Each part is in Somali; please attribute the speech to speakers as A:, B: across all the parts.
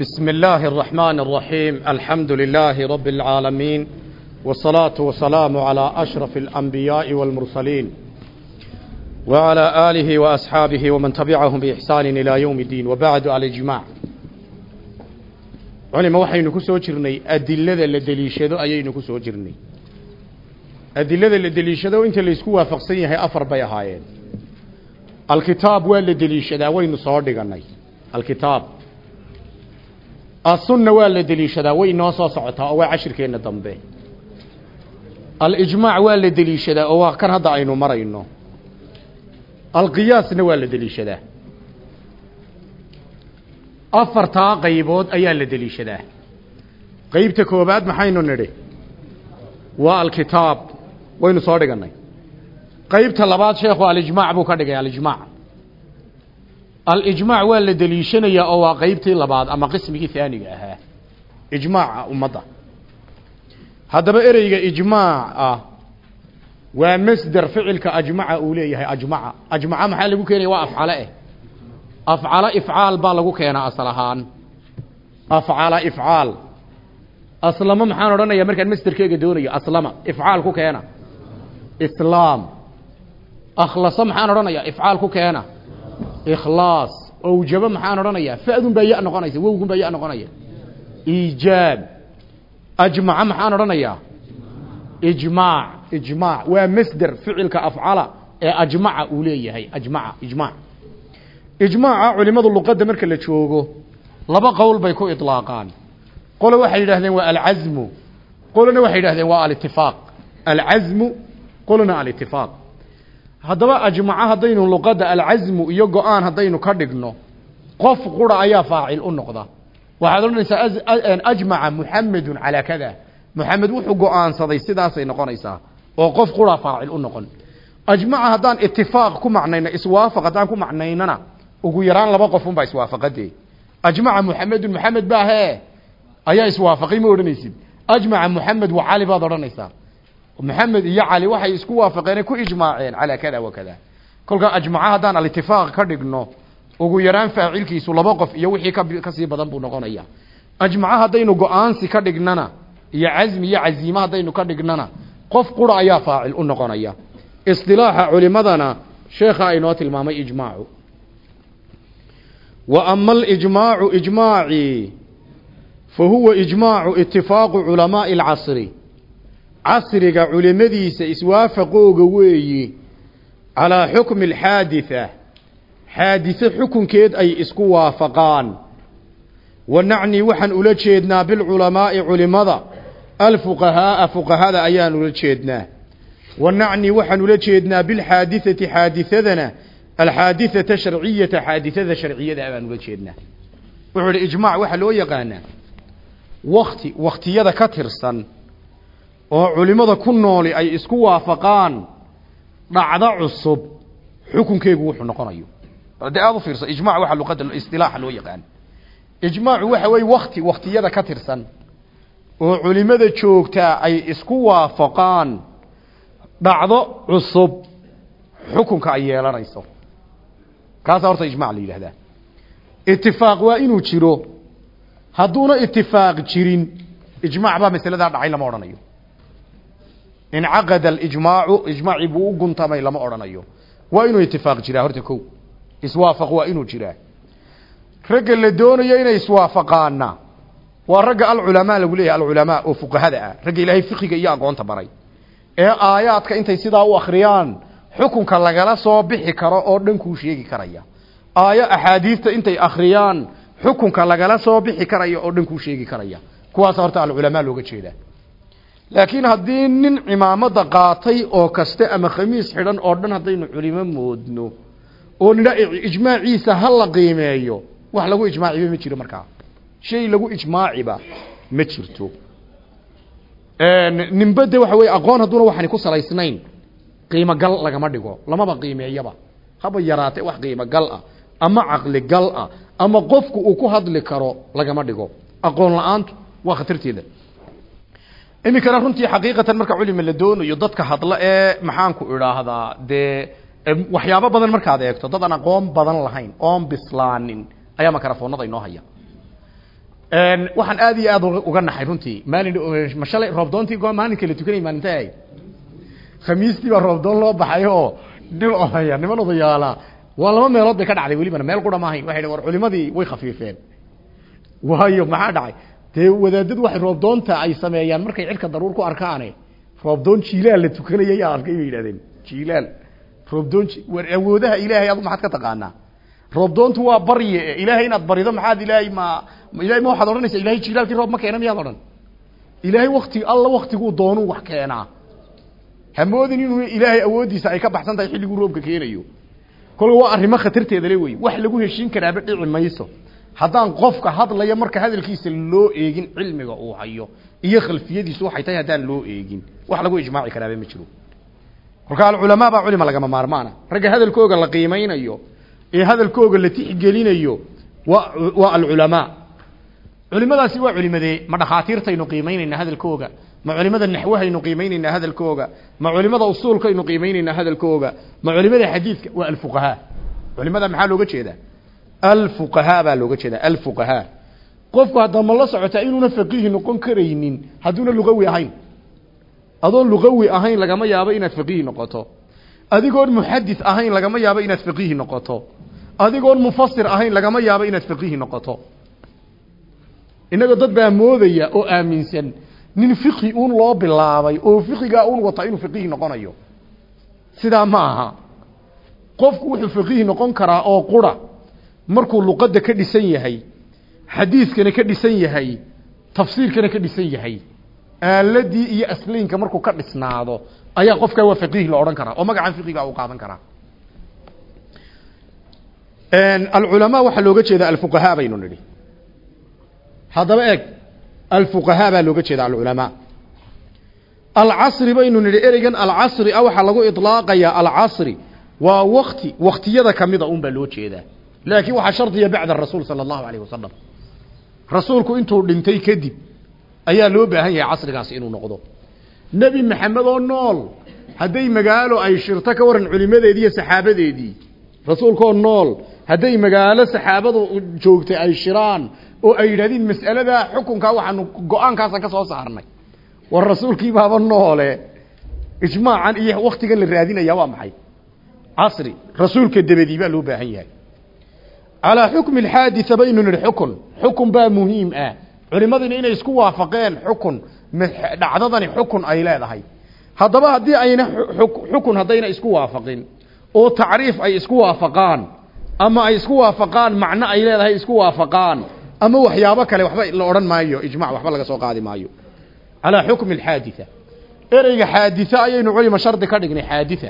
A: بسم الله الرحمن الرحيم الحمد لله رب العالمين والصلاة والسلام على أشرف الأنبياء والمرسلين وعلى آله وأصحابه ومن تبعهم بإحسان إلى يوم الدين وبعد على الجماع علم waxaynu ku soo jirnay adilada la daliishado ayaynu ku soo jirnay adilada la daliishado inta la isku waafaqsan yahay afar bay ahaayeen alkitaab waa la daliishadaa waynu soo dhiganay alkitaab asunna waa la deliishadaa way noo soo socotaa oo waa cashirkeenna dambe alijmaac waa la deliishadaa oo waa kan hadda aynu marayno alqiyaasna waa la deliishadaa afartaa qaybood ayaa la deliishadaa qeybta koobaad maxaynu nidhi waa alkitaab waynu soo dhigannay qeybta labaad sheekhu alijmaac buu ka dhigay alijmaac alijmaac waa la deliishanayaa oo waa qeybtii labaad ama qismigii haaniga ahaa. Ijmaaca ummadda. Haddaba ereyga ijmaac ah waa masder ficilka ajmaca uu leeyahay ajmaca. Ajmaca maxaa lagu keenaya waa afcale eh. Afcala ifcaal baa lagu keenaa asal ahaan. Afcala ifcaal. Aslama maxaan odhanaya markaan masderkeega doonayo aslama. Ifcaal ku keena. Islaam. Akhlasa maxaan odhanaya ifcaal ku keena ikhlaas. Owjabo maxaan odhanayaa? Fa'dun baa ya noqonaysa wowgun baa ya noqonaya. Iijaab. Ajmaca maxaan odhanayaa? Ijmaac. Ijmaac. Waa masder ficilka afcala ee ajmaca uu leeyahay. Ajmaca ijmaac. Ijmaaca culimadu luqadda marka la joogo laba qowl bay ku iطlaaqaan qolo waxay yidhahdeen waa alcazmu. Qolona waxay yidhahdeen waa alitifaaq alcazmu qolona alitifaaq haddaba ajmaco haddaynu luqadda alcasmu iyo go'aan haddaynu ka dhigno qof qura ayaa faacil u noqda. Waxaad odhanaysaa ajmaca muxamedun calaa kada muxamed wuxuu go'aansaday sidaasay noqonaysaa oo qof qura faacil u noqon. Ajmaca haddaan itifaaq ku macnayno iswaafaq haddaan ku macnaynana ugu yaraan laba qofunbaa iswaafaqadee ajmaca muxamedun muxamed baa hee? Ayaa iswaafaqay ma odhanaysid. Ajmaca muxamed wa cali baad odhanaysaa maxamed iyo cali waxay isku waafaqeen ku ijmaaceen calaa kada wa kada kolkaa ajmaca haddaan alitifaaq ka dhigno ugu yaraan faacilkiisu laba qof iyo wixii ka sii badan buu noqonaya. Ajmaca haddaynu go'aansi ka dhignana iyo casmi iyo caziime haddaynu ka dhignana qof qura ayaa faacil u noqonaya. Isilaaxa culimadana sheekha aynoo tilmaamay ijmaacu. Wa ama alijmaacu ijmaaci fa huwa ijmaacu itifaaqu culamaai alcasri casriga culimadiisa iswaafaqooga weeyi calaa xukmi alxaaditha xaadise xukunkeed ay isku waafaqaan. Wa nacni waxaan ula jeednaa bilculamaa'i culimada alfuqahaa'a fuqahada ayaan ula jeednaa. Wa nacni waxaan ula jeednaa bilxaadithati xaadithadana alxaadithata sharciyata xaadithada sharciyada baan ula jeednaa. Wuxuu idhi ijmaac waxaa loo yaqaanaa wakti wakhtiyada ka tirsan oo culimada ku nooli ay isku waafaqaan dhacdo cusub xukunkeegu wuxuu noqonayo. De aada u fiirso ijmac waxa luqadda istilaaxa loo yaqaan. Ijmaacu waxa weeye wakti waktiyada ka tirsan oo culimada joogtaa ay isku waafaqaan dhacdo cusub xukunka ay yeelanayso. Kaasaa horta ijmac la yidhahdaa itifaaq waa inuu jiro. Hadduuna itifaaq jirin ijmac baa masaladaa dhacay lama odhanayo incaqada alijmaacu ijmaacii buu u guntamay lama odhanayo. Waa inuu itifaaq jiraa horta ko iswaafaq waa inuu jiraa. Ragga la doonayo inay iswaafaqaana waa ragga alculamaa lagu leeyahay alculamaa oo fuqahada ah. Ragga ilaahay fiqiga iyo aqoonta baray. Ee aayaadka intay sidaa u akhriyaan xukunka lagala soo bixi karo oo dhan kuu sheegi karaya. Aayo axaadiista intay akhriyaan xukunka lagala soo bixi karaya oo dhan kuu sheegi karaya. Kuwaas horta alculamaa looga jeedaa laakiin haddii nin cimaamada qaatay oo kaste ama khamiis xidhan oo dhan haddaynu culimo moodno oo nidha ijmaaciisa ha la qiimeeyo wax lagu ijmaaciba ma jiro markaa. Shay lagu ijmaaciba ma jirto. Ninbade waxa weye aqoon hadduuna waxani ku salaysnayn. Qiimo gal lagama dhigo lamaba qiimeeyaba. Haba yaraate wax qiimo gal ah ama caqli gal ah ama qofku uu ku hadli karo lagama dhigo. Aqoon la'aantu waa khatarteeda iminkana runtii xaqiiqatan marka culima la doonayo dadka hadla ee maxaanku idhaahdaa dee waxyaabo badan markaad eegto dad aan aqoon badan lahayn oon bislaanin ayaa makarafoonada inoo haya. Waxaan aad iyo aad uga naxay runtii maalin ma shalay roobdoontii go maalinka la tukanay maalinta ahayd khamiistii baa roobdoon loo baxay oo nin odaya niman odayaala waa laba meelood bay ka dhacday welibana meel qura maahayn waxay war culimadii way khafiifeen. Waayo maxaa dhacay dee wadaadadu waxay roobdoonta ay sameeyaan markay cirka daruur ku arkaane roobdoon jiilaal la tukanaya yaa arkay bay yidhahdeen jiilaal. Roobdoon war awoodaha ilaahay adu maxaad ka taqaanaa? Roobdoontu waa barye ilaahay inaad barido maxaad ilaahay ma ilahay ma waxaad odhanaysaa ilahay jiilaalkii roob ma keena miyaad odhan? Ilaahay wakti alla waktiguu doonuu wax keenaa. Hamoodin inuu ilaahay awooddiisa ay ka baxsan tahay xilliguu roobka keenayo. Kolka waa arrimo khatarteeda le wey wax lagu heshiin karaaba dhici mayso haddaan qofka hadlaya marka hadalkiisa loo eegin cilmiga uu hayo iyo khalfiyadiisu waxay tahay haddaan loo eegin wax lagu ijmaaci karaaba ma jiro. Kolka alculamaa baa culima lagama maarmaana. Ragga hadalkooga la qiimaynayo ee hadalkooga la tixgelinayo waa waa alculamaa. Culimadaasi waa culimadee ma dhakhaatiirtaynu qiimaynaynaa hadalkooga ma culimada naxwahaynu qiimaynaynaa hadalkooga ma culimada usuulkaynu qiimaynaynaa hadalkooga ma culimada xadiidka waa alfuqahaa. Culimada maxaa looga jeedaa alfuqahaa baa looga jeedaa alfuqahaa qofku hadda ma la socotaa inuuna faqiihi noqon karaynin hadduuna luqawi ahayn. Adoon luqawi ahayn lagama yaabo inaad faqiihi noqoto. Adigoon muxadis ahayn lagama yaabo inaad faqiihi noqoto. Adigoon mufasir ahayn lagama yaabo inaad faqiihi noqoto. Innaga dad baa moodaya oo aaminsan nin fiqhi uun loo bilaabay oo fiqigaa uun wata inuu faqiihi noqonayo. Sidaa ma aha. Qofku wuxuu faqiihi noqon karaa oo qura markuu luqadda ka dhisan yahay xadiiskana ka dhisan yahay tafsiirkana ka dhisan yahay aaladii iyo asliinka markuu ka dhisnaado ayaa qofkaa waa faqiih la odhan karaa oo magacan fiqiga uu qaadan karaa. Alculamaa waxaa looga jeedaa alfuqahaa baynu nidhi. Haddaba eeg alfuqahaa baa looga jeeda alculamaa. Alcasri baynu nidhi ereygan alcasri a waxaa lagu iطlaaqayaa alcasri waa wakti waktiyada kamida un baa loo jeedaa laakiin waxaa shardiya bacda rasuul sala allahu alayh wasalam rasuulku intuu dhintay kadib ayaa loo baahan yahay casrigaasi inuu noqdo. Nebi maxamed oo nool hadday magaalo ay shirto ka waran culimadeedii iyo saxaabadeedii rasuulkaoo nool hadday magaalo saxaabadu joogtay ay shiraan oo ay yidhahdeen mas'alada xukunkaa waxaanu go'aankaasa ka soo saarnay. War rasuulkii baaba noole ijmaacan iyo waktigan la raadinaya waa maxay? Casri rasuulka dabadii baa loo baahan yahay calaa xukmi alxaaditha baynu nidhi xukun xukun baa muhiim ah. Culimadina inay isku waafaqeen xukun dhacdadani xukun ay leedahay. Haddaba haddii ayna xukun haddayna isku waafaqin oo tacriif ay isku waafaqaan ama ay isku waafaqaan macno ay leedahay isku waafaqaan ama waxyaabo kale waxba la odhan maayo ijmac waxba laga soo qaadi maayo. Calaa xukmi alxaaditha ereyga xaaditha ayaynu culima shardi ka dhignay xaaditha.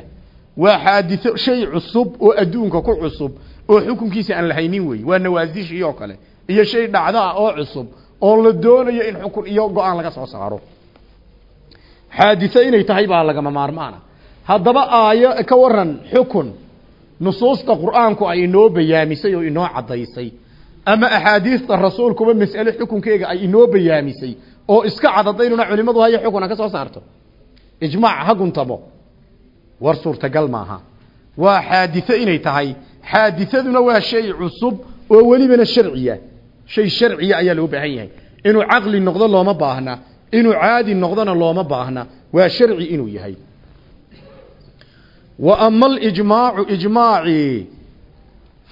A: Waa xaaditho shay cusub oo adduunka ku cusub oo xukunkiisa aan la haynin wey waa nawaasishii oo kale. Iyo shay dhacdo ah oo cusub oo la doonayo in xukun iyo go'aan laga soo saaro. Xaaditho inay tahay baa lagama maarmaana. Haddaba aayo ka waran xukun nusuusta qur'aanku ay inoo bayaamisay oo inoo caddaysay. Ama axaadiista rasuulkuba mas'ale xukunkeega ay inoo bayaamisay oo iska cadadaynuna culimadu haya xukuna ka soo saarto? Ijmaac ha guntamo war suurtagal maaha. Waa xaaditho inay tahay xaadithaduna waa shay cusub oo welibana sharciya. Shay sharciya ayaa loo baahan yahay. Inuu caqli noqdo looma baahna. Inuu caadi noqdona looma baahna. Waa sharci inuu yahay. Wa ama alijmaacu ijmaacii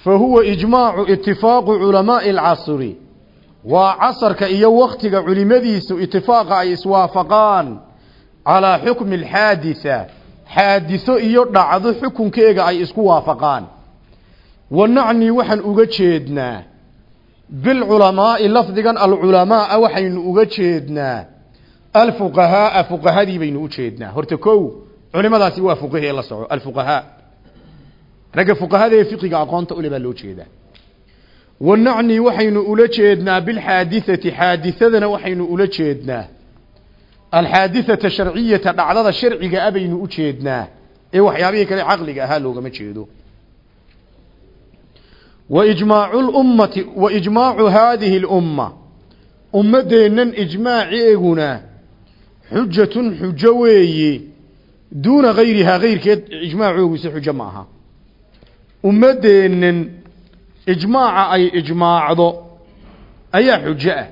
A: fa huwa ijmaacu itifaaqu culamaa'i alcasri. Waa casarka iyo waktiga culimadiisu itifaaqa ay iswaafaqaan calaa xukmi alxaaditha. Xaadiso iyo dhacdo xukunkeega ay isku waafaqaan wa nacni waxaan uga jeednaa. Bilculamaa'i lafdigan alculamaaa waxaynu uga jeednaa. Alfuqahaaa fuqahadii baynu u jeednaa. Horta kow culimadaasi waa fuqahee la soco. Alfuqahaa. Ragga fuqahada ee fiqiga aqoonta ule baa loo jeedaa. Wa nacni waxaynu ula jeednaa bilxaadithati xaadithadana waxaynu ula jeednaa. Alxaadithata sharciyata dhacdada sharciga a baynu u jeednaa. Ee waxyaabihii kale caqliga ahaa loogama jeedo wa ijmaacu lummati wa ijmaacu haadihi lumma ummaddeennan ijmaaceeguna xujatun xujo weeye duuna gayrihaa gayrkeed ijmaacooguse xujo ma aha ummaddeennan ijmaaca ay ijmaacdo ayaa xujo ah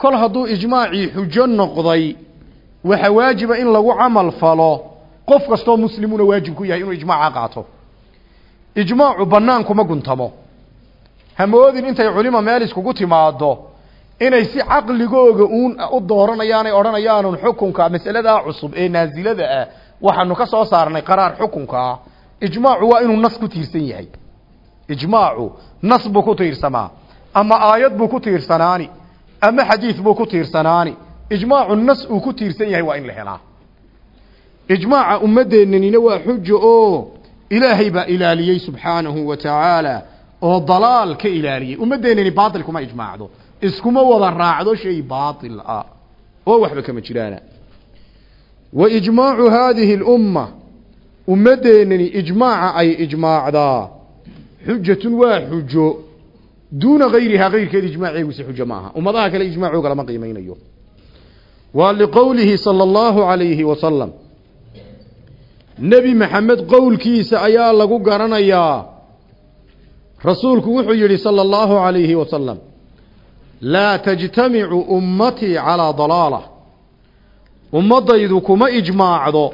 A: kol hadduu ijmaacii xujo noqday waxa waajiba in lagu camal falo qof kastoo muslimuna waajib ku yahay inuu ijmaaca qaato ijmaacu bannaan kuma guntamo hamoodin intay culima meel iskugu timaado inay si caqligooga uun u dooranayaanay odhanayaanun xukunka masaladaa cusub ee naasilada ah waxaanu ka soo saarnay qaraar xukunkaa ijmaacu waa inuu nas ku tiirsan yahay. Ijmaacu nas buu ku tiirsamaa ama aayad buu ku tiirsanaani ama xadiid buu ku tiirsanaani ijmaacu nas uu ku tiirsan yahay waa in la helaa. Ijmaaca ummaddeennanina waa xujo oo ilaahay baa ilaaliyey subxaanahu wa tacaala oo dalaal ka ilaaliyey ummaddeennani baatil kuma ijmaacdo. Iskuma wada raacdo shay baatil ah oo waxba kama jiraana. Wa ijmaacu haadihi lumma ummaddeennani ijmaaca ay ijmaacdaa. Xujatun waa xujo. Duuna gayrihaa gayrkeeda ijmaaceeguse xujo ma aha. Ummadaha kale ijmaacooga lama qiimaynayo waa liqowlihi sala allahu calayhi wasalam nebi maxamed qowlkiisa ayaa lagu garanayaa rasuulku wuxuu yidhi sala allahu calayhi wasalam laa tajtamicu ummatii calaa dalaala. Ummaddaydu kuma ijmaacdo.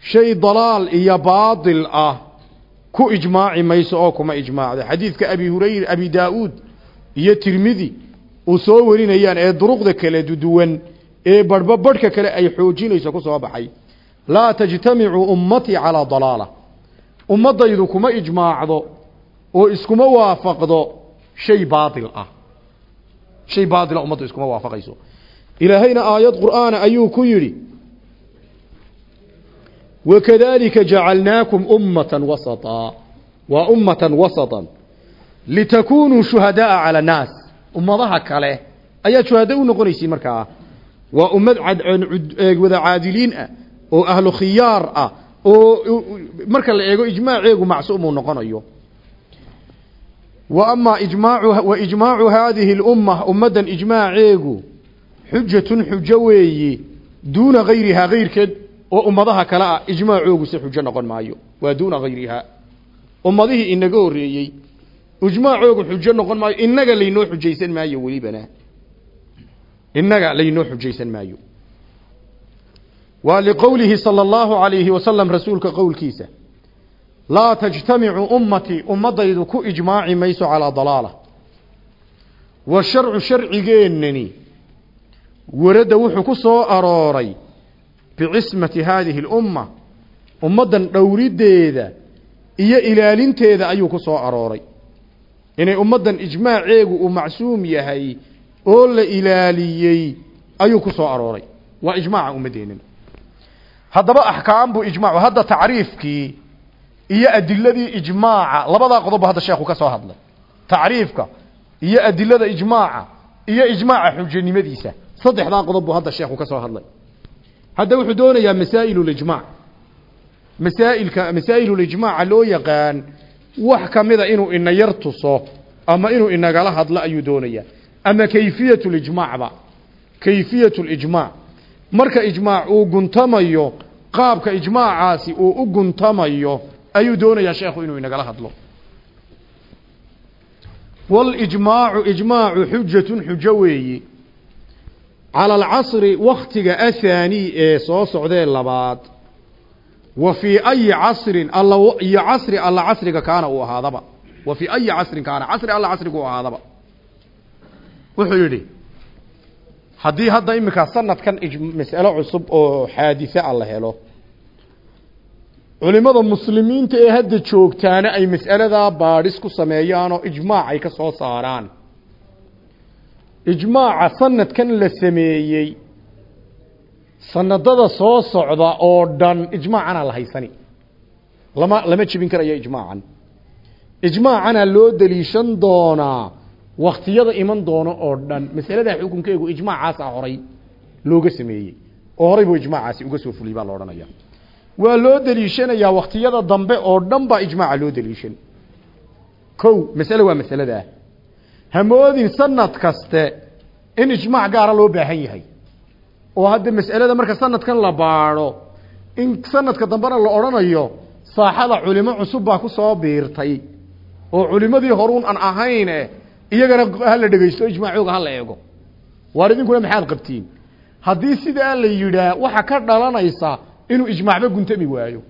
A: Shay dalaal iyo baadil ah ku ijmaaci mayso oo kuma ijmaacdo. Xadiidka abi hurayra abi daa-uud iyo tirmidi uu soo warinayaan ee duruqda kala duwan ee barhba barhka kale ay xoojinayso ku soo baxay. Laa tajtamicu ummatii calaa dalaala. Ummaddaydu kuma ijmaacdo oo iskuma waafaqdo shay baatil ah. Shay baatila ummaddu iskuma waafaqayso. Ilaahayna aayad qur'aana ayuu ku yidhi wakadalika jacalnaakum ummatan wasaطaa waa ummatan wasatan litakunuu shuhadaaa cala annaas ummadaha kale ayaad shuhada u noqonaysiin markaa waa ummad wada caadiliin ah oo ahlu khiyaar ah oo marka la eego ijmaaceegu macsuum uu noqonayo wa amaa ijmaacu wa ijmaacu haadihi اlumma ummaddan ijmaaceegu xujatun xujo weeyi duuna gayrihaa gayrkeed oo ummadaha kale ah ijmaacoogu si xujo noqon maayo. Waa duuna gayrihaa ummadihii inaga horreeyey ijmaacoogu xujo noqon maayo inaga laynoo xujaysan maayo welibana. Inaga laynoo xujaysan maayo. Waa liqowlihi laa tajtamicu ummatii ummadaydu ku ijmaaci mayso calaa dalaala. Wa sharcu sharcigeennani warada wuxuu ku soo arooray bicismati haadihi اlumma ummaddan dhowriddeeda iyo ilaalinteeda ayuu ku soo arooray. Inay ummaddan ijmaaceegu uu macsuum yahay oo la ilaaliyey ayuu ku soo arooray. Waa ijmaaca ummaddeennan haddaba axkaam buu ijmaacu hadda tacriifkii iyo adiladii ijmaaca. Labadaa qodob hadda sheekhu ka soo hadlay. Tacriifka iyo adilada ijmaaca iyo ijmaaca xujanimadiisa saddexdaa qodob buu hadda sheekhu ka soo hadlay. Hadda wuxuu doonayaa masaa'ilulijmaac masaa'ilka masaa'ilulijmaaca loo yaqaan wax kamida inuu ina yar tuso ama inuu inagala hadlo ayuu doonayaa. Ama kayfiyat lijmaacba kayfiyat lijmaac marka ijmaac uu guntamayo qaabka ijmaacaasi uu u guntamayo ayuu doonayaa sheekhu inuu inagala hadlo. Walijmaacu ijmaacu xujatun xujo weeyi. Cala alcasri waktiga athaani ee soo socdee labaad. Wa fii ayi casrin alla iyo casri alla casriga kaana uu ahaadaba. Wa fii ayi casrin kaana casri alla casriga uu ahaadaba. Wuxuu yidhi haddii hadda iminkaa sanadkan mas'alo cusub oo xaadise a la helo culimada muslimiinta ee hadda joogtaana ay mas'aladaa baadhis ku sameeyaanoo ijmaac ay ka soo saaraan. Ijmaaca sanadkan la sameeyey sanadada soo socda oo dhan ijmaacanaa la haysani. Lama lama jebin karayo ijmaacan. Ijmaacanaa loo daliishan doonaa waktiyada iman doono oo dhan. Masaladaa xukunkeegu ijmaacaasa horay looga sameeyey oo horay buu ijmaacaasi uga soo fuliyey baa la odhanaya waa loo daliishanayaa waktiyada dambe oo dhan baa ijmaaca loo daliishan ko masale waa masaladaa. Hamoodin sanad kaste in ijmaac gaara loo baahan yahay. Oo hadda mas'alada marka sanadkan la baadho in sanadka dambena la odhanayo saaxada culimo cusub baa ku soo biirtay. Oo culimadii horuun aan ahayne iyagana hala dhegaysto ijmaacooga hala eego. Waar idinkuna maxaad qabtiin? Haddii sidaa la yidhaa waxa ka dhalanaysa inuu ijmaacba guntami waayo.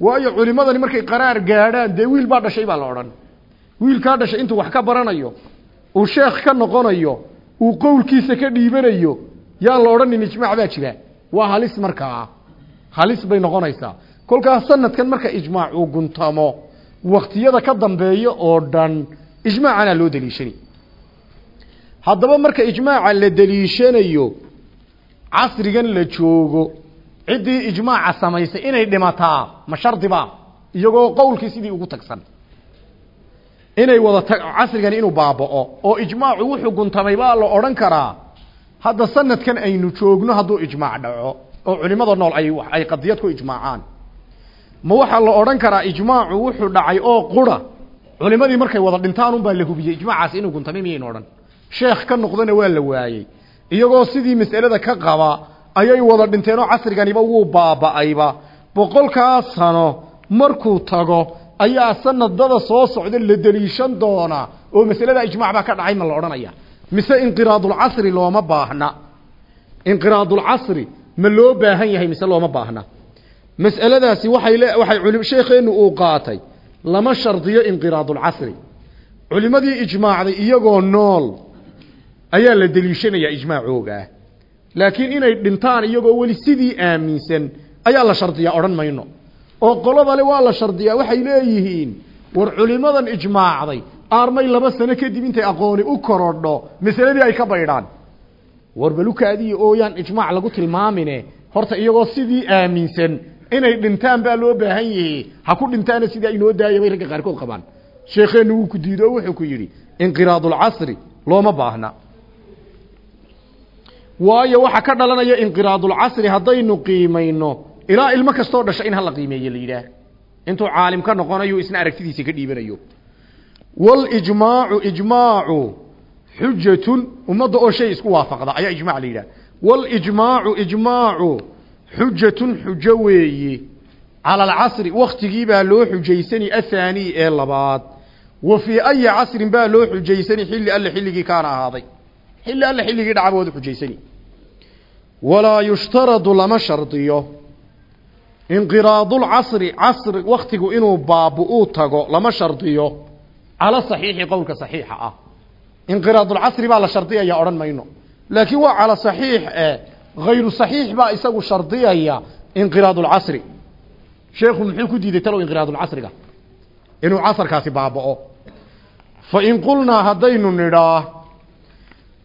A: Waayo culimadani markay qaraar gaadhaan dee wiil baa dhashay baa la odhan. Wiilkaa dhashay intuu wax ka baranayo uu sheekh ka noqonayo uu qowlkiisa ka dhiibanayo yaa la odhanin ijmaac baa jira. Waa halis markaa. Halis bay noqonaysaa. Kolkaas sanadkan marka ijmaac uu guntamo waktiyada ka dambeeya oo dhan ijmaacana loo daliishani haddaba marka ijmaaca la daliishanayo casrigan la joogo ciddii ijmaaca samaysay inay dhimataa ma shardiba iyagoo qowlkii sidii ugu tagsan. Inay wada ta casrigani inuu baaba'o oo ijmaacu wuxuu guntamay baa la odhan karaa hadda sanadkan aynu joogno hadduu ijmaac dhaco oo culimada nool ay ay qadiyad ku ijmaacaan. Ma waxaa la odhan karaa ijmaacu wuxuu dhacay oo qura. Culimadii markay wada dhintaan unbaa la hubiyey ijmaacaasi inuu guntamay miyaynu odhan. Sheekh ka noqdana waa la waayey. Iyagoo sidii mas'alada ka qaba ayay wada dhinteen oo casriganiba wuu baaba'ayba. Boqolkaa sano markuu tago ayaa sanadada soo socda la deliishan doonaa oo masalada ijmaac baa ka dhacay ma la odhanaya. Mise inqiraadulcasri looma baahna? Inqiraadulcasri ma loo baahan yahay mise looma baahna? Mas'aladaasi waxay le waxay culim sheekheenu uu qaatay lama shardiyo inqiraadulcasri culimadii ijmaacday iyagoo nool ayaa la deliishanayaa ijmaacoogaa laakiin inay dhintaan iyagoo weli sidii aaminsan ayaa la shardiyaa odhan mayno. oo qoladale waa la shardiyaa waxay leeyihiin war culimadan ijmaacday aarmay laba sano kadib intay aqooni u korodho masaladii ay ka baydhaan. War balukaadii ooyaan ijmaac lagu tilmaamine horta iyagoo sidii aaminsan inay dhintaan baa loo baahan yahe ha ku dhintaana sidaa inoo daaya bay ragga qaarkood qabaan. Sheekheennu wuu ku diido oo wuxuu ku yidhi inqiraadulcasri looma baahna waayo waxa ka dhalanaya inqiraadulcasri haddaynu qiimayno ilaa ilmo kastoo dhasha in hala qiimeeye la yidhaah. Intuu caalim ka noqonayo isna aragtidiisa ka dhiibanayo. Walijmaacu ijmaacu xujatun ummadda oo shay isku waafaqda ayaa ijmac la yidhaah. Walijmaacu ijmaacu xujatun xujo weeye cala alcasri baa loo xujaysani athaani ee labaad. Wa fii ayi casrin baa loo xujaysani xilli alle xilligii kaana ahaaday. Xilli alle xilligii dhacboodu xujaysani walaa yushtaradu lama shardiyo inqiraadulcasri casri waktigu inuu baabu uu tago lama shardiyo cala saxiixi qowlka saxiixa ah inqiraadulcasri baa la shardiyaya odhan mayno laakiin waa cala saxiix e hayru saxiix baa isagu shardiyaya inqiraadulcasri sheekhu muxuu ku diiday talow inqiraadulcasriga inuu casarkaasi baaba'o fa in qulnaa haddaynu nidhaa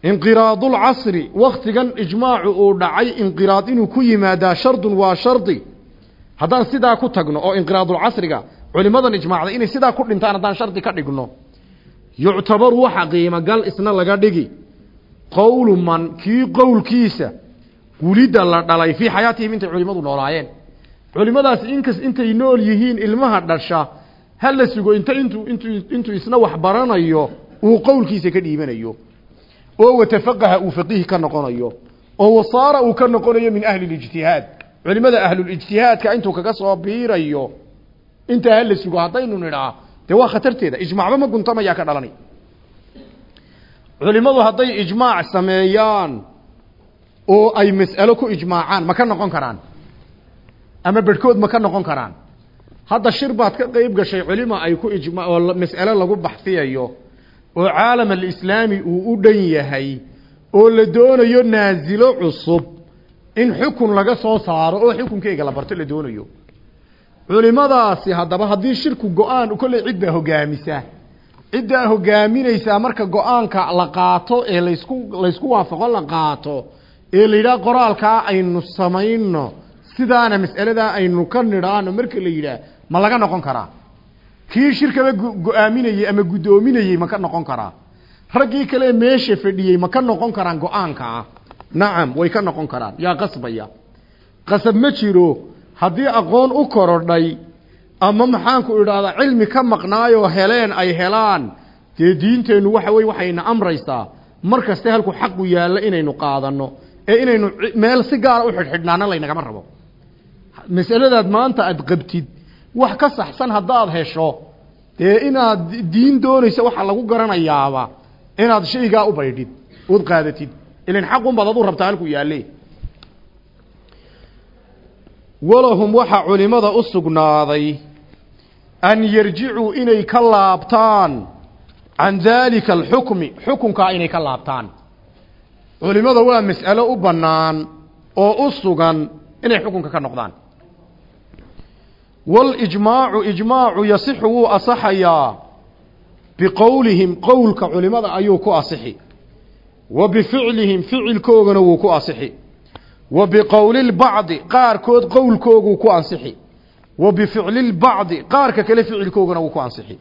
A: inqiraadulcasri waktigan ijmaacu uu dhacay inqiraad inuu ku yimaadaa shardun waa shardi. Haddaan sidaa ku tagno oo inqiraadulcasriga culimadan ijmaacday inay sidaa ku dhintaan haddaan shardi ka dhigno. Yuctabaru waxa qiimo gal isna laga dhigi. Qowlu man kii qowlkiisa gulidda la dhalay fii xayaatihim intay culimadu noolaayeen. Culimadaasi inkas intay nool yihiin ilmaha dhasha ha la sugo inta intuu intuu intuu isna wax baranayo uu qowlkiisa ka dhiibanayo oo watafaqaha uu faqiih ka noqonayo oo wasaara uu ka noqonayo min ahli lijtihaad culimada ahlulijtihaadka intuu kaga soo biirayo intaa hala sugo haddaynu nidhaa dee waa khatarteeda. Ijmaacba ma guntamayaa ka dhalanay culimadu hadday ijmaac sameeyaan oo ay mas'alo ku ijmaacaan ma ka noqon karaan? Ama bedhkood ma ka noqon karaan? Hadda shir baad ka qeyb gashay culima ay ku ijma oo mas'alo lagu baxfiyayo oo caalam alislaami uu u dhan yahay oo la doonayo naasilo cusub in xukun laga soo saaro oo xukunkeyga la barto la doonayo. Culimadaasi haddaba haddii shirku go'aan kolley cid baa hogaaminaysaa marka go'aanka la qaato ee laysku laysku waafaqo la qaato ee la yidhaha qoraalkaa aynu samayno sidaana mas'aladaa aynu ka nidhaano marka la yidhaah ma laga noqon karaa kii shirkaba go'aaminayey ama guddoominayey ma ka noqon karaa. Raggii kale meesha fadhiyey ma ka noqon karaan go'aankaa nacam way ka noqon karaan. Yaa qasbaya. Qasab ma jiro. Haddii aqoon u korodhay ama maxaanku idhaahdaa cilmi ka maqnaayoo heleen ay helaan dee diinteennu waxa weye waxayna amraysaa. Mar kaste halku xaqu yaallo inaynu qaadanno ee inaynu meel si gaara u xidhxidhnaana laynagama rabo. Masaladaad maanta aada qabtid wax ka saxsan haddaad hesho. Dee inaad diin doonaysa waxaa lagu garanayaaba inaad shaygaa u baydhid ood qaadatid ilin xaqun baad aduu rabtaa halkuu yaalle walahum waxaa culimada u sugnaaday an yarjicuu inay ka laabtaan can daalika alxukmi xukunkaa inay ka laabtaan. Culimada waa mas'alo u bannaan oo u sugan inay xukunka ka noqdaan walijmaacu ijmaacu yasixu wuu asaxayaa biqowlihim qowlka culimada ayuu ku asixi wa bificlihim ficilkoogana wuu ku asixi wa biqowli lbacdi qaarkood qowlkooguu ku ansixi wa bificli lbacdi qaarka kale ficilkoogana wuu ku ansixi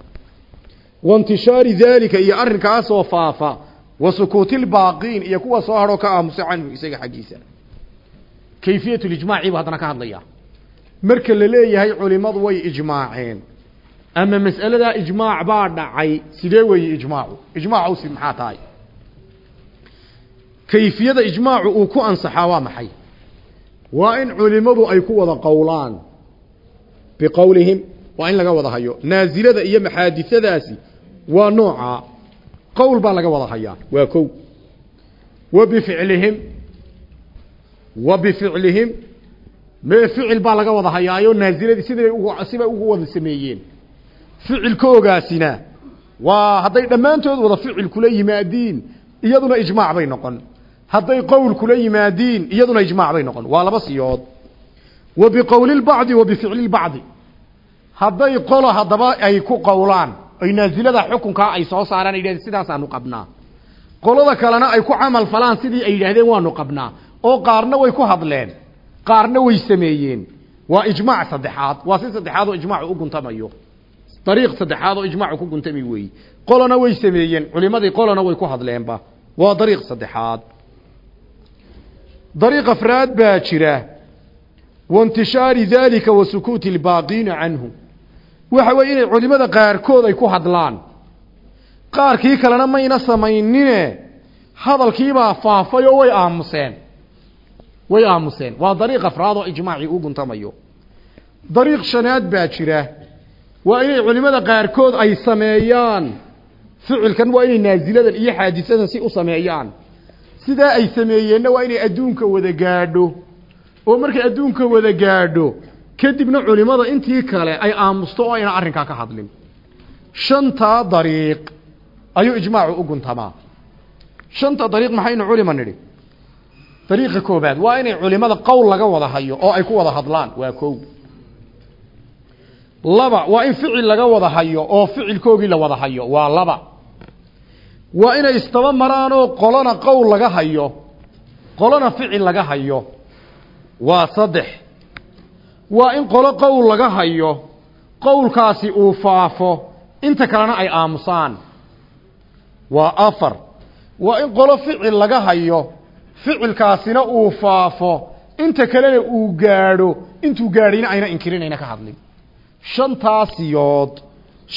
A: waintishaari daalika iyo arrinkaasoo faafa wa sukuuti lbaaqiin iyo kuwa soo hadhoo ka aamusa canhu isaga xaggiisa kayfiyat lijmaaci buu haddana ka hadlaya marka la leeyahay culimadu way ijmaaceen. Ama mas'aladaa ijmaac baa dhacay sidee weeye ijmaacu ijmaacu si maxaa tahay? Kayfiyada ijmaacu uu ku ansaxaa waa maxay? Waa in culimadu ay ku wada qowlaan biqowlihim waa in laga wada hayo. Naasilada iyo maxaadisadaasi waa noocaa qowl baa laga wada hayaa waa kow. Wa bificlihim mee ficil baa laga wada hayaayo naaziladii siday ugu sibay ugu wada sameeyeen. Ficilkoogaasina waa hadday dhammaantood wada ficil kula yimaadiin iyaduna ijmaac bay noqon. Hadday qowl kula yimaadiin iyaduna ijmaac bay noqon. Waa laba siyood. Wa biqowli lbacdi wa bificli lbacdi hadday qolo haddaba ay ku qowlaan ay naasilada xukunkaa ay soo saaraan ay sidaasaanu qabnaa. Qolada kalena ay ku camal falaan sidii ay yidhaahdeen waanu qabnaa. Oo qaarna way ku hadleen qaarna way sameeyeen. Waa ijmaac saddexaad. Waa si saddexaad oo ijmaacu u guntamayo. Dariiq saddexaad oo ijmaacu ku guntami weeye qolona way sameeyeen. Culimadii qolona way ku hadleenba. Waa dariiq saddexaad. Dariiq afraad baa jira. Waintishaari daalika wa sukuuti albaaqiina canhu. Waxa weeye inay culimada qaarkood ay ku hadlaan. Qaarkii kalena mayna samaynine hadalkiibaa faafay oo way aamuseen way aamuseen. Waa dariiq afraad oo ijmaacii u guntamayo. Dariiq shanaad baa jira. Waa inay culimada qaarkood ay sameeyaan. Ficilkan waa inay naasiladan iyo xaadisadan si u sameeyaan. Sidaa ay sameeyeenna waa inay adduunka wada gaadho. Oo markay adduunka wada gaadho kadibna culimada intii kale ay aamusto oo ayna arrinkaa ka hadlin. Shantaa dariiq ayuu ijmaacu u guntamaa. Shanta dariiq maxaynu culima nidhi dariiqa koobaad waa inay culimada qowl laga wada hayo oo ay ku wada hadlaan. Waa kow. Laba waa in ficil laga wada hayo oo ficilkoogii la wada hayo. Waa laba. Waa inay istaba maraanoo qolona qowl laga hayo qolona ficil laga hayo. Waa saddex. Waa in qolo qowl laga hayo qowlkaasi uu faafo inta kalena ay aamusaan. Waa afar. Waa in qolo ficil laga hayo ficilkaasina uu faafo inta kalena uu gaadho intuu gaadhayna ayna inkirinayna ka hadlin. Shantaasiyood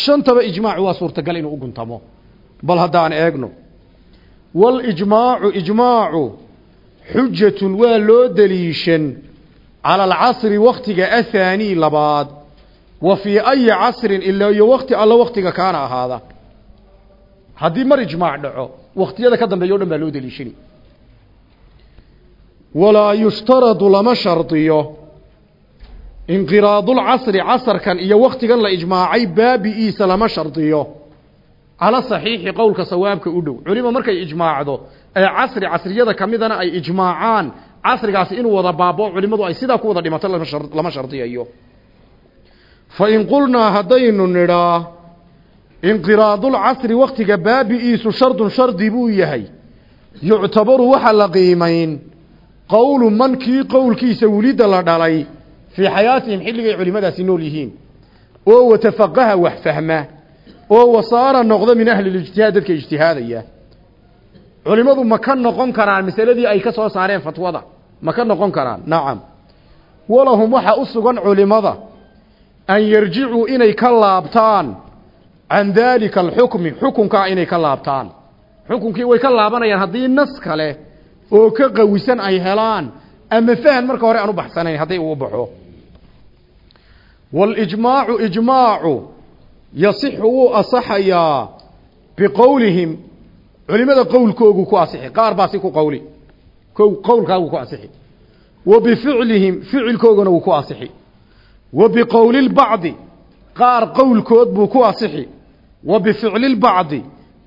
A: shantaba ijmaacu waa suurtagal inuu u guntamo. Bal haddaan eegno walijmaacu ijmaacu xujatun waa loo deliishan cala alcasri waktiga athaanii labaad wa fii ayi casrin ilaa iyo wakti alla waktiga kaana ahaada. Haddii mar ijmaac dhaco waktiyada ka dambeeya o dhan baa loo deliishani walaa yushtaradu lama shardiyo. Inqiraadulcasri casarkan iyo waktigan la ijmaacay baabi'iisa lama shardiyo. Cala saxiixi qowlka sawaabka u dhow. Culima markay ijmaacdo ee casri casriyada ka midana ay ijmaacaan casrigaasi inuu wada baabao culimmadu ay sidaa ku wada dhimato lama shardiyayo. Fa in qulnaa haddaynu nidhaa inqiraadulcasri waktiga baabi'iisu shardun shardi buu yahay. Yuctabaru waxa la qiimayn qowlu man kii qowlkiisa welidda la dhalay fii xayaatihim xilligay culimmadaasi nool yihiin. Oo watafaqaha wax fahma oo wasaara noqda min ahli lijtihaad dadka ijtihaadaya. Culimmadu ma ka noqon karaan masaladii ay ka soo saareen fatwada. Ma ka noqon karaan nacam walahum waxaa u sugan culimmada an yarjicuu inay ka laabtaan can daalika alxukmi xukunkaa inay ka laabtaan. Xukunkii way ka laabanayaan haddii nas kale oo ka qawisan ay helaan ama fahan marka hore aan u baxsanayn hadday uu baxo. Walijmaacu ijmaacu yasixu wuu asaxayaa biqowlihim. Culimada qowlkoogu ku asixi qaar baa si ku qowli kow qowlkaa wuu ku asixi. Wa bificlihim ficilkoogana wuu ku asixi. Wa biqowli lbacdi qaar qowlkood buu ku asixi. Wa bificli lbacdi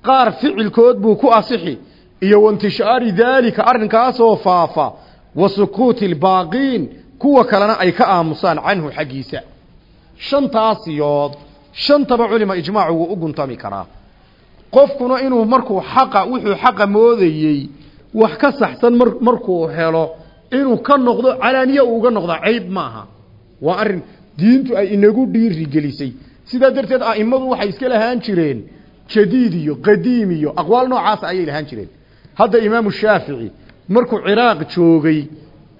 A: qaar ficilkood buu ku asixi iyo waintishaari daalika arrinkaasoo faafa wa sukuuti albaaqiin kuwa kalena ay ka aamusaan canhu xaggiisa. Shantaas yood shantaba culima ijmaacu wuu u guntami karaa. Qofkuna inuu markuu xaqa wuxuu xaqa moodayey wax ka saxsan mar markuu helo inuu ka noqdo calaaniya uu uga noqdaa cayb maaha. Waa arrin diintu ay inagu dhiirigelisay sidaa darteed a'immadu waxay iska lahaan jireen jadiid iyo qadiim iyo aqwaal noocaasa ayay lahaan jireen hadda imaamu shaafici markuu ciraaq joogay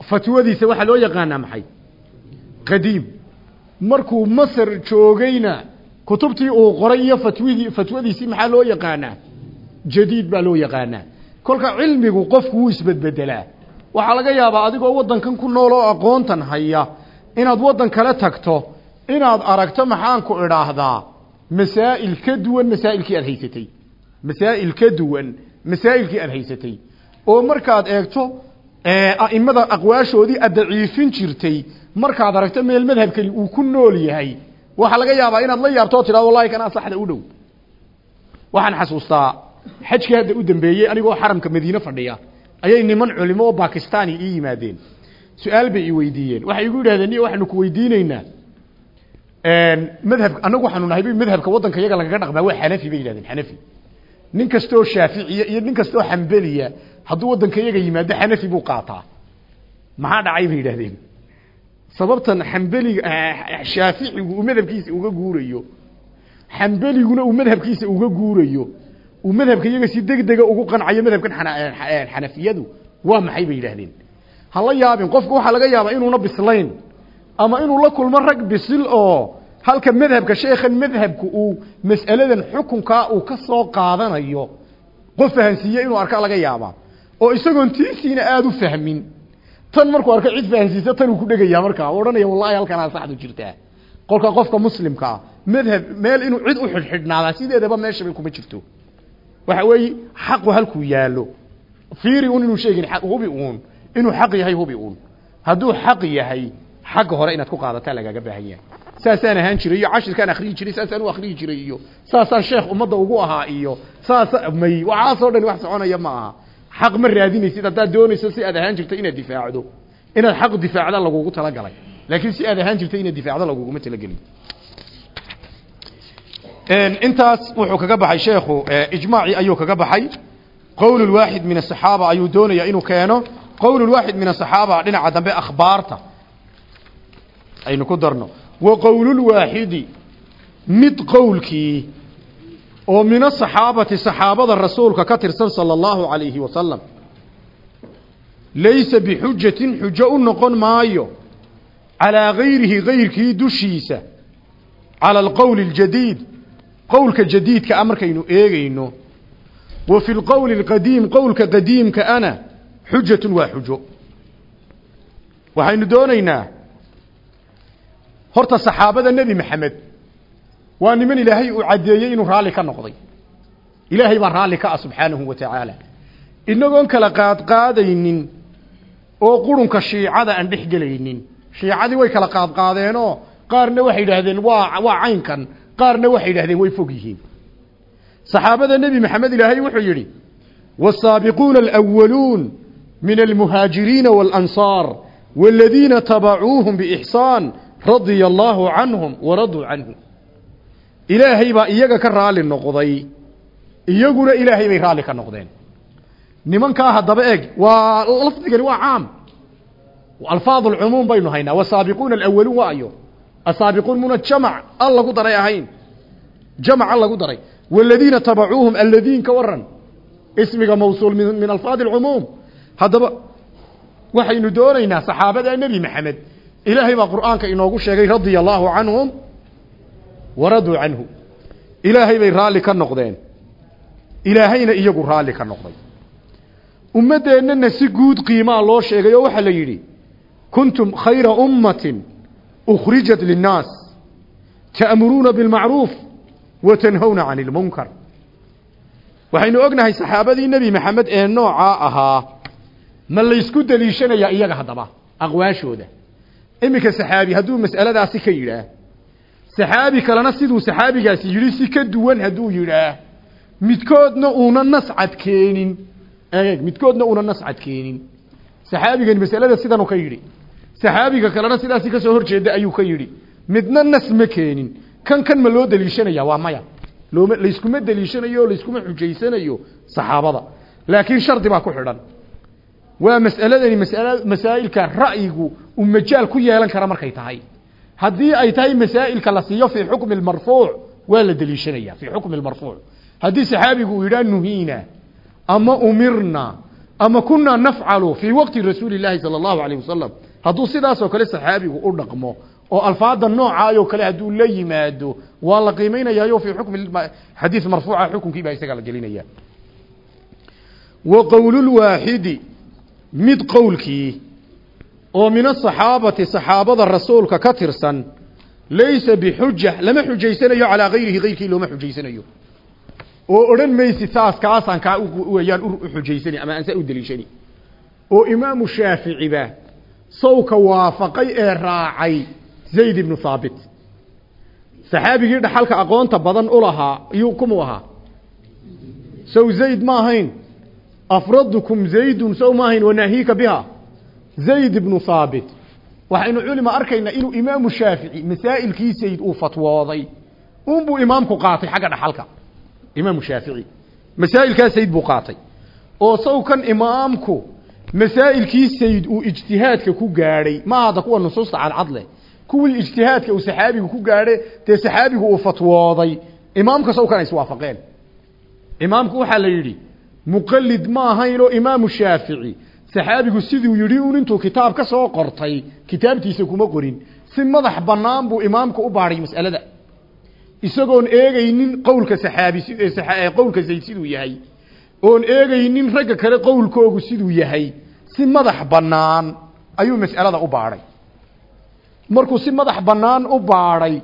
A: fatwadiisa waxaa loo yaqaanaa maxay? Qadiim. Markuu masar joogayna kutubtii uu qoray iyo fatwidii fatwadiisii maxaa loo yaqaanaa? Jadiid baa loo yaqaanaa. Kolka cilmigu qofku wuu isbedbedelaa. Waxaa laga yaabaa adigoo waddankan ku nool oo aqoontan haya inaad waddan kale tagto inaad aragto maxaanku idhaahdaa masaa'il ka duwan masaa'ilkii aad haysatay. Masaa'il ka duwan masaa'ilkii aad haysatay oo markaad eegto a'immada aqwaashoodii aad daciifin jirtay markaad aragto meel madhabkani uu ku nool yahay waxaa laga yaabaa inaad la yaabto oo tidhahdo wallahi kanaa saxda u dhow. Waxaan xasuustaa xajkii hadda u dambeeyey anigoo xaramka madiine fadhiya ayay niman culimo oo bakistani ii yimaadeen. Su'aal bay i weydiiyeen. Waxay igu yidhahdeen niyo waxaanu ku weydiinaynaa. Madhab annagu waxaanu nahay madhabka waddanka iyaga lagaga dhaqmaa waa xanafi bay yidhahdeen xanafi nin kastoo shaaficiya iyo nin kastoo xambeliya hadduu waddanka iyaga yimaado xanafi buu qaataa. Maxaa dhacay bay yidhahdeen sababtan xambeliga shaaficigu uu madhabkiisa uga guurayo. Xambeliguna uu madhabkiisa uga guurayo. Uu madhabka iyaga si degdega ugu qancayo madhabkan xanafiyadu waa maxay bay yidhaahdeen? Hala yaabin qofku waxaa laga yaabaa inuuna bislayn ama inuu la kulmo rag bisil oo halka madhabka sheekhan madhabku uu mas'aladan xukunkaa uu ka soo qaadanayo qof fahansiiye inuu arka laga yaabaa oo isagoon tiisiina aada u fahmin. Tan markuu arko cid fahansiisa tanuu ku dhegayaa markaa odhanaya wallahi halkanaa saxdu jirtaa kolka qofka muslimkaa madhab meel inuu cid u xidhxidhnaadaa sideedaba meeshaba kuma jirto. Waxa weeye xaqu halkuu yaallo. Fiiri un inuu sheegin hubi uun. Inuu xaq yahay hubi uun. Hadduu xaq yahay xagga hore inaad ku qaadataa lagaaga baahan yahay saasaan ahaan jiray iyo cashirkaan akriyi jiray saasaan u akriyi jiray iyo saasaan sheekh ummadda ugu ahaa iyo saasa may waxaasoo dhan wax soconaya ma aha. Xaq ma raadinaysid haddaad doonayso si aad ahaan jirto inaad difaacdo. Inaad xaq difaacda lagugu talagalay. Laakiin si aad ahaan jirto inaad difaacdo laguguma talagelin. Intaas wuxuu kaga baxay sheekhu ijmaacii ayuu kaga baxay. Qowl waaxid min asaxaaba ayuu doonaya inuu keeno. Qowl waaxid min asaxaaba dhinaca dambe akhbaarta aynu ku darno wa qowlulwaaxidi mid qowlkii oo min asaxaabati saxaabada rasuulka ka tirsan sala allahu calayhi wasalam laysa bixujatin xujo u noqon maayo calaa gayrihi gayrkii dushiisa cala alqowli aljadiid qowlka jadiidka a markaynu eegayno. Wa fi lqowli alqadiim qowlka qadiimka ana xujatun waa xujo waxaynu doonaynaa horta saxaabada nebi maxamed waa niman ilaahay u caddeeyey inuu raalli ka noqday. Ilaahay baa raali ka ah subxaanahu wa tacaala inagoon kala qaadqaadaynin oo qurunka shiicada aan dhex gelaynin. Shiicadii way kala qaadqaadeenoo qaarna waxay idhaahdeen waa waa caynkan. Qaarna waxay idhahdeen way fog yihiin. Saxaabada nebi maxamed ilaahay wuxuu yidhi waasaabiquuna alwaluun min almuhaajiriina waalansaar waladiina tabacuuhum biixsaan radia الله عنهم waraduu canhu ilaahay baa iyaga ka raali noqday. Iyaguna ilaahay bay raalli ka noqdeen. Nimankaa ah, haddaba eg waa lafdigani waa caam. Alfaad alcumuum baynu haynaa. Wasaabiquuna alawaluun waayo asaabiquun muna jamac al lagu daray ahayn. Jamaca lagu daray. Waladiina tabacuuhum alladiinka waran ismiga mawsuul min alfaad alcumuum haddaba waxaynu doonaynaa ilaahay baa qur'aanka inoogu sheegay radia allaahu canhum waraduu canhu. Ilaahay bay raalli ka noqdeen. Ilaahayna iyagu raalli ka noqday. Ummaddeennana si guud qiimaa loo sheegay oo waxaa la yidhi kuntum khayra ummatin ukhrijat linnaas ta'muruuna bilmacruuf wa tanhowna cani ilmunkar waxaynu ognahay saxaabadii nebi maxamed ee noocaa ahaa ma laysku deliishanayaa iyaga haddaba aqwaashooda iminka saxaabi hadduu mas'aladaasi ka yidhaah. Saxaabi kalena siduu saxaabigaasi yidhi si ka duwan hadduu yidhaah. Midkoodna uuna nascad keenin. Eeg midkoodna uuna nascad keenin. Saxaabigani masalada sidanuu ka yidhi. Saxaabiga kalena sidaasi ka soo horjeeda ayuu ka yidhi. Midna nas ma keenin. Kan kan ma loo daliishanaya waa maya. Looma layskuma daliishanayo layskuma xujaysanayo saxaabada. Laakiin shardi baa ku xidhan waa mas'aladani masala masaa'ilka ra'yigu uu majaal ku yeelan kara markay tahay. Haddii ay tahay masaa'ilka la siiyo fii xukmi lmarfuuc waa la deliishanaya fii xukmi lmarfuuc haddii saxaabigu uu yidhaha nuhiina ama umirna ama kunaa nafcalu fii waqti rasuuli llaahi sala allahu alayh wasalam hadduu sidaasoo kale saxaabigu u dhaqmo oo alfaada noocaayoo kale hadduu la yimaado waa la qiimeynayaayo fii xukmi xadiis marfuuca xukunkii baa isagaa la gelinaya. Wa qowlulwaaxidi mid qowlkii oo min asaxaabati saxaabada rasuulka ka tirsan laysa bixuja lama xujaysanayo calaa gayrihi gayrkii looma xujaysanayo oo odhan maysi saas kaasaan kaa weyaan u xujaysani ama aan saa u deliishani. Oo imaamu shaaficiba sawka waafaqay ee raacay zayd ibnu haabit saxaabigii dhaxalka aqoonta badan u lahaa iyuu kumuu ahaa. Sow zayd ma ahayn afradukum zaydun sow ma ahayn wanaahiika biha zayd ibnu haabit waxaynu culima arkaynaa inuu imaamu shaafici masaa'ilkii zayd uu fatwooday unbuu imaamku qaatay xagga dhaxalka imaamu shaafici masaa'ilkaa sayd buu qaatay oo sawkan imaamku masaa'ilkii sayd uu ijtihaadka ku gaadhay ma hadda kuwa nusuusta cadcadleh kuwii ijtihaadka uu saxaabigu ku gaadhay dee saxaabigu uu fatwooday imaamka sawkan ay iswaafaqeen imaamku muqalid ma ahaynoo imaamu shaafici saxaabigu siduu yidhi un intuu kitaab ka soo qortay kitaabtiisa kuma qorin. Si madax bannaan buu imaamku u baadhay mas'alada. Isagoon eegaynin qowlka saxaabi qowlka zayd siduu yahay. Oon eegaynin ragga kale qowlkoogu siduu yahay. Si madax bannaan ayuu mas'alada u baadhay. Markuu si madax bannaan u baadhay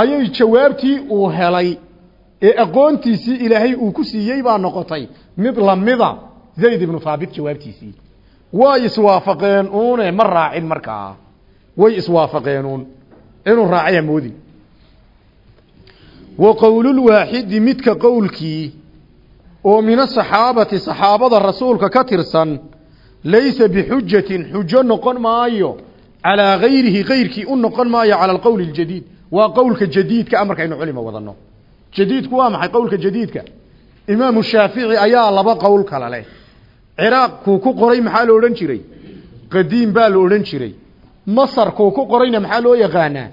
A: ayay jawaabtii uu helay ee aqoontiisii ilaahay uu ku siiyey baa noqotay mid lamida zayd ibnu haabit jawaabtiisii. Way iswaafaqeen uune ma raacin markaa. Way iswaafaqeenuun inuu raacaya moodin wa qowlulwaaxidi midka qowlkii oo min asaxaabati saxaabada rasuulka ka tirsan laysa bixujatin xujo noqon maayo calaa gayrihi gayrkii u noqon maayo cala alqowli aljadiid. Waa qowlka jadiidka amarkaynu culima wadanno jadiidku waa maxay qowlka jadiidka? Imaamu shaafici ayaa laba qowl kala leh. Ciraaq kuu ku qoray maxaa la odhan jiray? Qadiim baa la odhan jiray. Masar kuu ku qorayna maxaa loo yaqaanaa?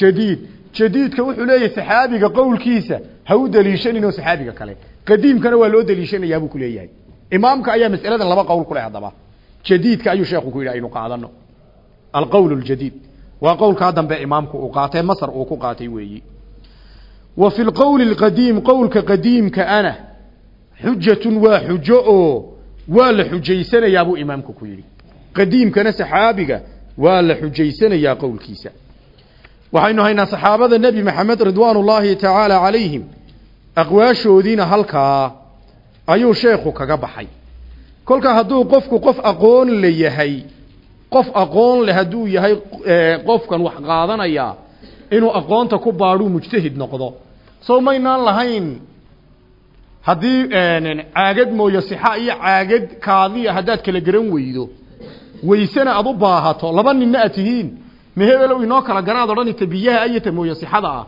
A: Jadiid. Jadiidka wuxuu leeyahay saxaabiga qowlkiisa ha u daliishaninoo saxaabiga kale. Qadiimkana waa loo daliishanayaa buu ku leeyahay. Imaamka ayaa mas'aladan laba qowl ku leh haddaba. Jadiidka ayuu sheekhu ku yidhi aynu qaadano alqowl اljadiid waa qowlkaa dambe imaamku uu qaatay masar uu ku qaatay weeyi wa fi lqowli اlqadiim qowlka qadiimka ana xujatun waa xujo oo waa la xujaysanayaa buu imaamku ku yidhi. Qadiimkana saxaabiga waa la xujaysanayaa qowlkiisa waxaynu haynaa saxaabada nebi maxamed ridwaan ullaahi tacaala calayhim aqwaashoodiina halkaa ayuu sheekhu kaga baxay. Kolka hadduu qofku qof aqoon le yahay qof aqoon leh hadduu yahay qofkan wax qaadanaya inuu aqoonta ku baadhuu mujtahid noqdo. Sow maynaan lahayn haddii caagad mooyo sixa iyo caagad kaadiya haddaad kala garan weydo waysena aad u baahato laba ninna aad tihiin mehebelow inoo kala garaad odhanita biyaha ayata mooye sixada ah.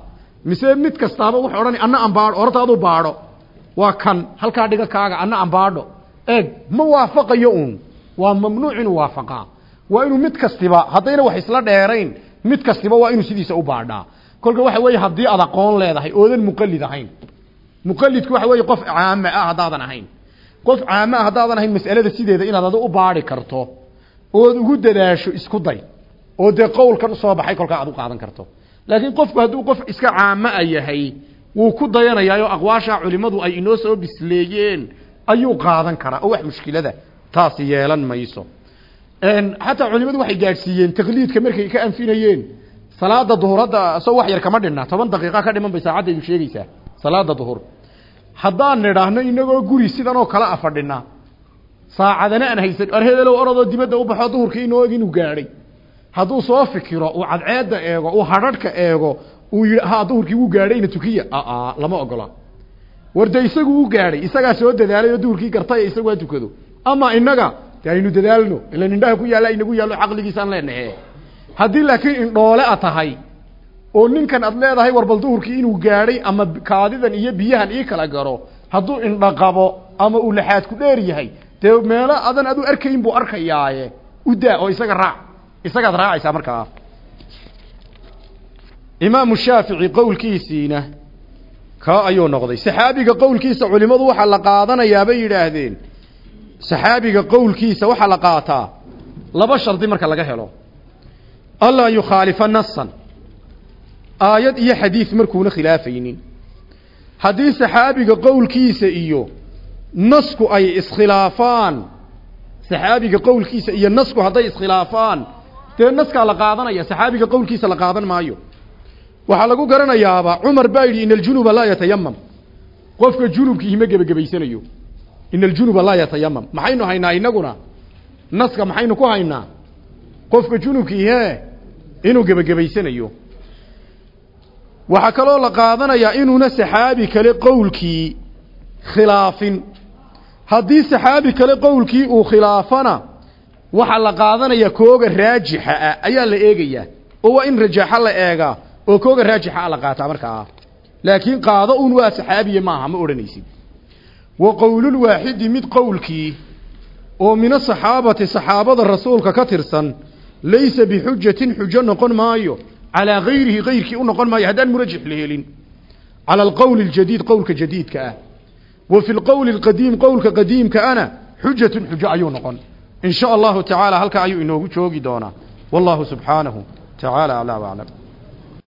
A: Mise mid kastaaba wuxuu odhani anna aan baadho horta adu baadho. Waa kan halkaa dhiga kaaga anna aan baadho. Eeg ma waafaqayo uun? Waa mamnuuc inuu waafaqaa. Waa inuu mid kastiba haddayna wax isla dheerayn mid kastiba waa inuu sidiisa u baadhaa. Kolka waxa weeye haddii aad aqoon leedahay oodan muqalid ahayn. Muqalidku waxa weeye qof caame ah haddaadan ahayn. Qof caame ah haddaadan ahayn mas'alada sideeda inaad adu u baadhi karto ood ugu dadaasho isku day oo dee qowlkan u soo baxay kolkaa aad u qaadan karto. Laakiin qofku hadduu qof iska caama a yahay wuu ku dayanayaayo aqwaashaa culimmadu ay inoo soo bisleeyeen ayuu qaadan karaa. Oo wax mushkilada taasi yeelan mayso xataa culimmadu waxay gaadhsiiyeen taqliidka markay ka anfinayeen. Salaada duhuradda soo wax yar kama dhinna toban daqiiqa ka dhiman bay saacaddaydu sheegaysaa. Salaada duhur. Haddaan nidhaahno inagoo guri sidan oo kale a fadhina saacadana aan haysan ar hebelow orodoo dibadda u baxo duhurkii inoo eg inuu gaadhay. Hadduu soo fikiro uu cadceedda eego uu hadhadhka eego uu yidhi ha duhurkii wuu gaadhayna tukiya. Aa lama ogola. Warde isagu u gaadhay isagaa soo dadaalay oo duhurkii gartay isagu ha tukado. Ama inaga de aynu dadaalno ilan indhaha ku yaalla inagu yaallo caqligiisaan leenahe haddii laakiin indhoole a tahay oo ninkan aad leedahay war bal duhurkii inuu gaadhay ama kaadidan iyo biyahan ii kala garo hadduu indha qabo ama uu laxaad ku dheer yahay dee meelo adan adu arkayn buu arkayaaye. U daa oo isaga raac isagaad raacaysaa markaa. Imaamu shaafici qowlkiisiina kaa ayuu noqday. Saxaabiga qowlkiisa culimadu waxaa la qaadanayaa bay yidhaahdeen saxaabiga qowlkiisa waxaa la qaataa laba shardi marka laga helo. Allaa yukhaalifa nasan aayad iyo xadiid markuuna khilaafaynin haddii saxaabiga qowlkiisa iyo nasku ay iskhilaafaan saxaabiga qowlkiisa iyo nasku hadday iskhilaafaan dee naskaa la qaadanaya saxaabiga qowlkiisa la qaadan maayo. Waxaa lagu garanayaaba cumar baa yidhi ina aljunuba laa yatayamam qofka junubkiihi ma ina aljunuba laa yatayamam maxaynu haynaa inaguna naska maxaynu ku haynaa qofka junubkiihe inuu gebagabaysanayo waxaa kaloo la qaadanayaa inuuna saxaabi kale qowlkii khilaafin haddii saxaabi kale qowlkii uu khilaafana waxaa la qaadanayaa kooga raajixa ah ayaa la eegayaa oo waa in rajaaxa la eegaa oo kooga raajixa a la qaataa markaa laakiin qaado un waa saxaabiye maaha ma odhanaysid wa qowlulwaaxidi mid qowlkii oo min asaxaabati saxaabada rasuulka ka tirsan laysa bixujatin xujo noqon maayo calaa gayrihi gayrkii u noqon maayo haddaan murajix la helin. Cala alqowli aljadiid qowlka jadiidka ah. Wa fi lqowli alqadiim qowlka qadiimka ana xujatun xujo ayuu noqon. In sha allahu tacaala halkaa ayuu inoogu joogi doonaa. Wallahu subxaanahu tacaala aclaa waclam